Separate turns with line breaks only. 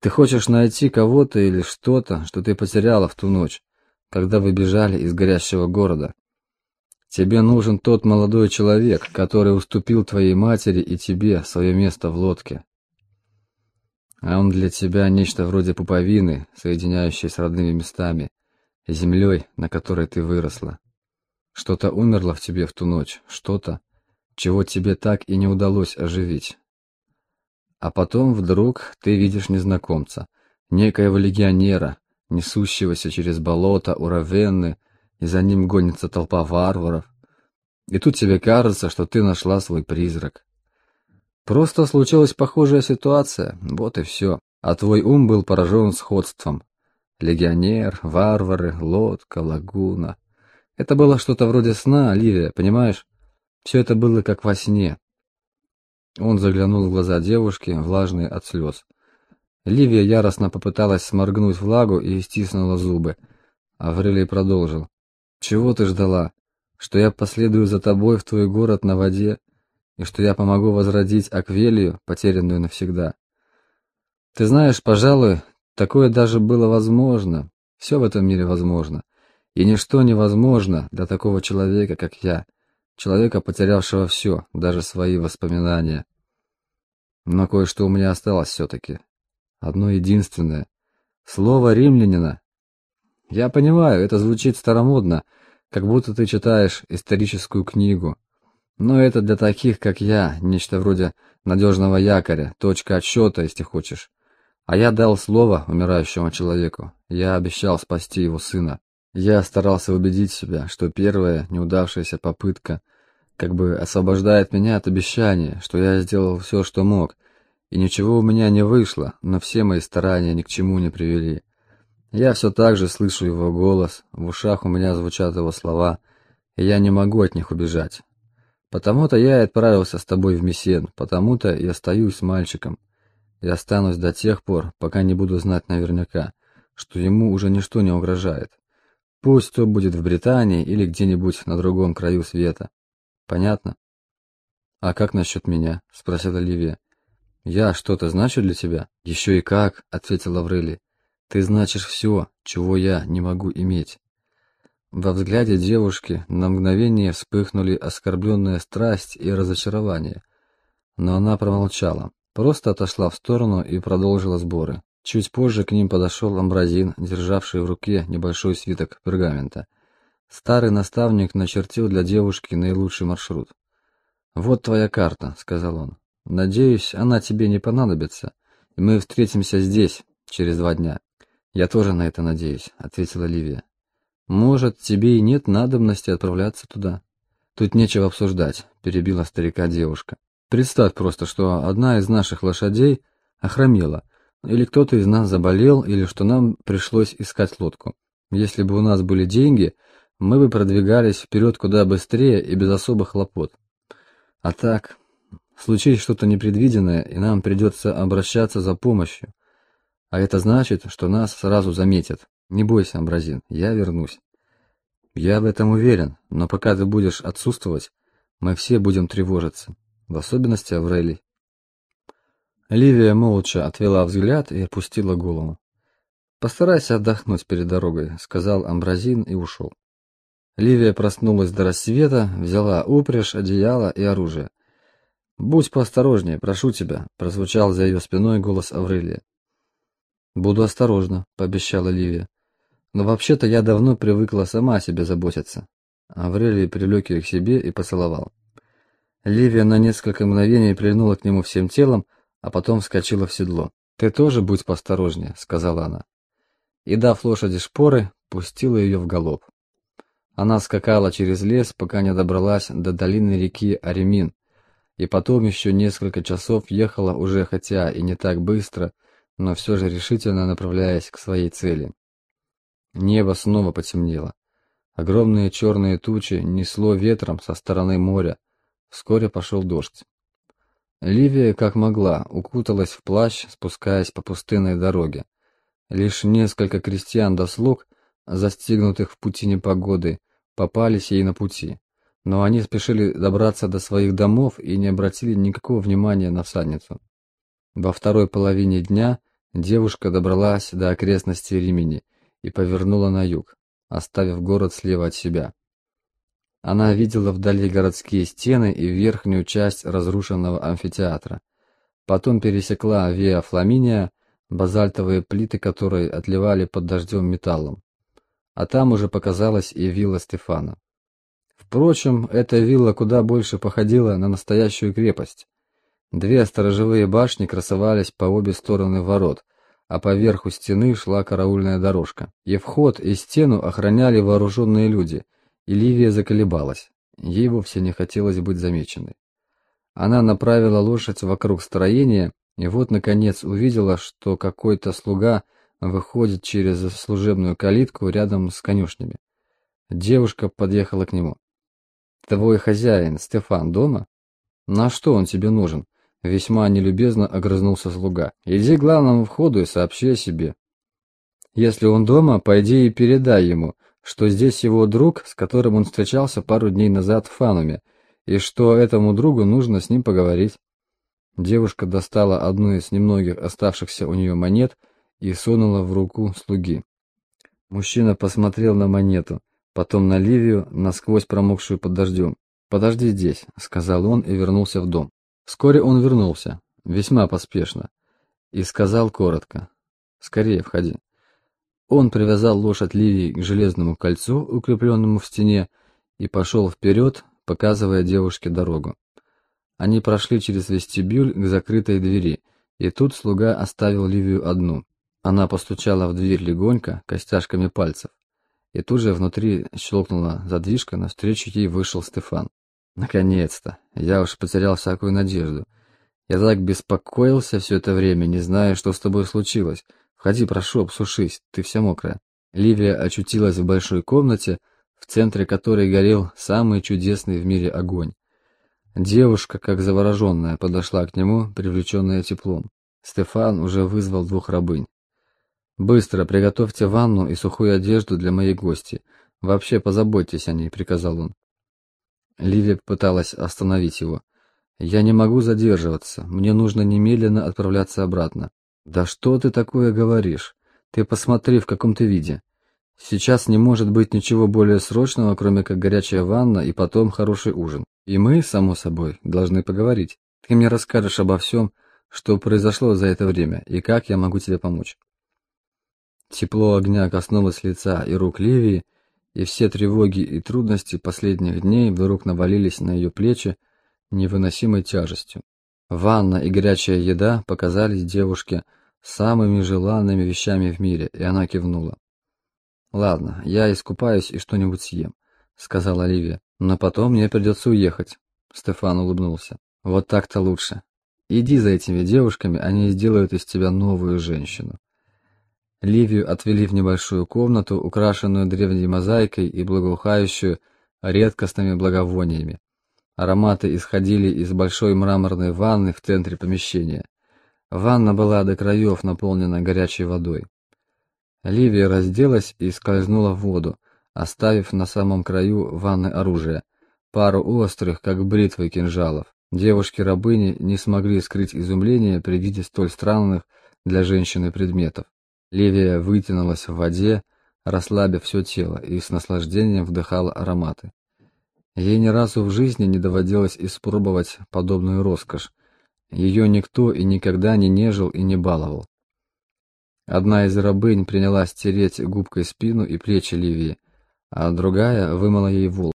Ты хочешь найти кого-то или что-то, что ты потеряла в ту ночь, когда вы бежали из горящего города. Тебе нужен тот молодой человек, который уступил твоей матери и тебе свое место в лодке. А он для тебя нечто вроде пуповины, соединяющей с родными местами, землей, на которой ты выросла. Что-то умерло в тебе в ту ночь, что-то, чего тебе так и не удалось оживить. А потом вдруг ты видишь незнакомца, некоего легионера, несущегося через болото у Равенны, и за ним гонится толпа варваров. И тут тебе кажется, что ты нашла свой призрак. Просто случилась похожая ситуация, вот и все. А твой ум был поражен сходством. Легионер, варвары, лодка, лагуна. Это было что-то вроде сна, Ливия, понимаешь? Все это было как во сне. Он заглянул в глаза девушки, влажные от слез. Ливия яростно попыталась сморгнуть влагу и стиснула зубы. Аврелий продолжил. «Чего ты ждала? Что я последую за тобой в твой город на воде, и что я помогу возродить Аквелию, потерянную навсегда? Ты знаешь, пожалуй, такое даже было возможно. Все в этом мире возможно. И ничто невозможно для такого человека, как я, человека, потерявшего все, даже свои воспоминания. Но кое-что у меня осталось все-таки. Одно единственное. Слово римлянина. Я понимаю, это звучит старомодно, как будто ты читаешь историческую книгу. Но это для таких, как я, нечто вроде надежного якоря, точка отсчета, если хочешь. А я дал слово умирающему человеку. Я обещал спасти его сына. Я старался убедить себя, что первая неудавшаяся попытка как бы освобождает меня от обещания, что я сделал все, что мог, и ничего у меня не вышло, но все мои старания ни к чему не привели. Я все так же слышу его голос, в ушах у меня звучат его слова, и я не могу от них убежать. Потому-то я и отправился с тобой в Мессен, потому-то и остаюсь мальчиком. И останусь до тех пор, пока не буду знать наверняка, что ему уже ничто не угрожает. Пусть то будет в Британии или где-нибудь на другом краю света. Понятно? А как насчет меня? спросила Ливия. «Я что-то значу для тебя?» «Еще и как», — ответил Аврелий. «Ты значишь все, чего я не могу иметь». Во взгляде девушки на мгновение вспыхнули оскорбленная страсть и разочарование. Но она промолчала, просто отошла в сторону и продолжила сборы. Чуть позже к ним подошел Амбразин, державший в руке небольшой свиток пергамента. Старый наставник начертил для девушки наилучший маршрут. «Вот твоя карта», — сказал он. Надеюсь, она тебе не понадобится, и мы встретимся здесь через два дня. Я тоже на это надеюсь, ответила Ливия. Может, тебе и нет надобности отправляться туда. Тут нечего обсуждать, перебила старика девушка. Представь просто, что одна из наших лошадей охромела, или кто-то из нас заболел, или что нам пришлось искать лодку. Если бы у нас были деньги, мы бы продвигались вперед куда быстрее и без особых хлопот. А так, Случись что-то непредвиденное, и нам придется обращаться за помощью. А это значит, что нас сразу заметят. Не бойся, Амбразин, я вернусь. Я в этом уверен, но пока ты будешь отсутствовать, мы все будем тревожиться, в особенности Аврелий. Ливия молча отвела взгляд и опустила голову. «Постарайся отдохнуть перед дорогой», — сказал Амбразин и ушел. Ливия проснулась до рассвета, взяла упряжь, одеяло и оружие. «Будь поосторожнее, прошу тебя», — прозвучал за ее спиной голос Аврелия. «Буду осторожна», — пообещала Ливия. «Но вообще-то я давно привыкла сама о себе заботиться». Аврелий привлек ее к себе и поцеловал. Ливия на несколько мгновений прильнула к нему всем телом, а потом вскочила в седло. «Ты тоже будь поосторожнее», — сказала она. И, дав лошади шпоры, пустила ее в галоп. Она скакала через лес, пока не добралась до долины реки Аремин, и потом еще несколько часов ехала уже хотя и не так быстро, но все же решительно направляясь к своей цели. Небо снова потемнело. Огромные черные тучи несло ветром со стороны моря. Вскоре пошел дождь. Ливия, как могла, укуталась в плащ, спускаясь по пустынной дороге. Лишь несколько крестьян да слуг, застигнутых в пути непогоды, попались ей на пути но они спешили добраться до своих домов и не обратили никакого внимания на всадницу. Во второй половине дня Девушка добралась до окрестностей Римени и повернула на юг, оставив город слева от себя. Она видела вдали городские стены и верхнюю часть разрушенного амфитеатра. Потом пересекла Виа Фламиния, базальтовые плиты которой отливали под дождем металлом. А там уже показалась и вилла Стефана. Впрочем, эта вилла куда больше походила на настоящую крепость. Две сторожевые башни красовались по обе стороны ворот, а по верху стены шла караульная дорожка. И вход, и стену охраняли вооруженные люди, и Ливия заколебалась. Ей вовсе не хотелось быть замеченной. Она направила лошадь вокруг строения, и вот, наконец, увидела, что какой-то слуга выходит через служебную калитку рядом с конюшнями. Девушка подъехала к нему. «Твой хозяин, Стефан, дома?» «На что он тебе нужен?» Весьма нелюбезно огрызнулся слуга. «Иди к главному входу и сообщи о себе. Если он дома, пойди и передай ему, что здесь его друг, с которым он встречался пару дней назад в Фануме, и что этому другу нужно с ним поговорить». Девушка достала одну из немногих оставшихся у нее монет и сунула в руку слуги. Мужчина посмотрел на монету, потом на Ливию, насквозь промокшую под дождем. «Подожди здесь», — сказал он и вернулся в дом. Вскоре он вернулся, весьма поспешно, и сказал коротко «Скорее входи». Он привязал лошадь Ливии к железному кольцу, укрепленному в стене, и пошел вперед, показывая девушке дорогу. Они прошли через вестибюль к закрытой двери, и тут слуга оставил Ливию одну. Она постучала в дверь легонько, костяшками пальцев, и тут же внутри щелкнула задвижка, навстречу ей вышел Стефан. Наконец-то. Я уж потерял всякую надежду. Я так беспокоился все это время, не зная, что с тобой случилось. Входи, прошу, обсушись, ты вся мокрая. Ливия очутилась в большой комнате, в центре которой горел самый чудесный в мире огонь. Девушка, как завороженная, подошла к нему, привлеченная теплом. Стефан уже вызвал двух рабынь. «Быстро приготовьте ванну и сухую одежду для моей гости. Вообще позаботьтесь о ней», — приказал он. Ливия пыталась остановить его. «Я не могу задерживаться. Мне нужно немедленно отправляться обратно». «Да что ты такое говоришь? Ты посмотри, в каком ты виде. Сейчас не может быть ничего более срочного, кроме как горячая ванна и потом хороший ужин. И мы, само собой, должны поговорить. Ты мне расскажешь обо всем, что произошло за это время, и как я могу тебе помочь». Тепло огня коснулось лица и рук Ливии, и все тревоги и трудности последних дней вдруг навалились на ее плечи невыносимой тяжестью. Ванна и горячая еда показались девушке самыми желанными вещами в мире, и она кивнула. «Ладно, я искупаюсь и что-нибудь съем», — сказала Оливия. «Но потом мне придется уехать», — Стефан улыбнулся. «Вот так-то лучше. Иди за этими девушками, они сделают из тебя новую женщину». Ливию отвели в небольшую комнату, украшенную древней мозаикой и благоухающую редкостными благовониями. Ароматы исходили из большой мраморной ванны в центре помещения. Ванна была до краев наполнена горячей водой. Ливия разделась и скользнула в воду, оставив на самом краю ванны оружие, пару острых, как бритвы кинжалов. Девушки-рабыни не смогли скрыть изумление при виде столь странных для женщины предметов. Ливия вытянулась в воде, расслабив все тело, и с наслаждением вдыхала ароматы. Ей ни разу в жизни не доводилось испробовать подобную роскошь. Ее никто и никогда не нежил и не баловал. Одна из рабынь принялась тереть губкой спину и плечи Ливии, а другая вымыла ей волосы.